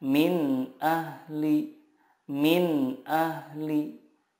min ahli min ahli.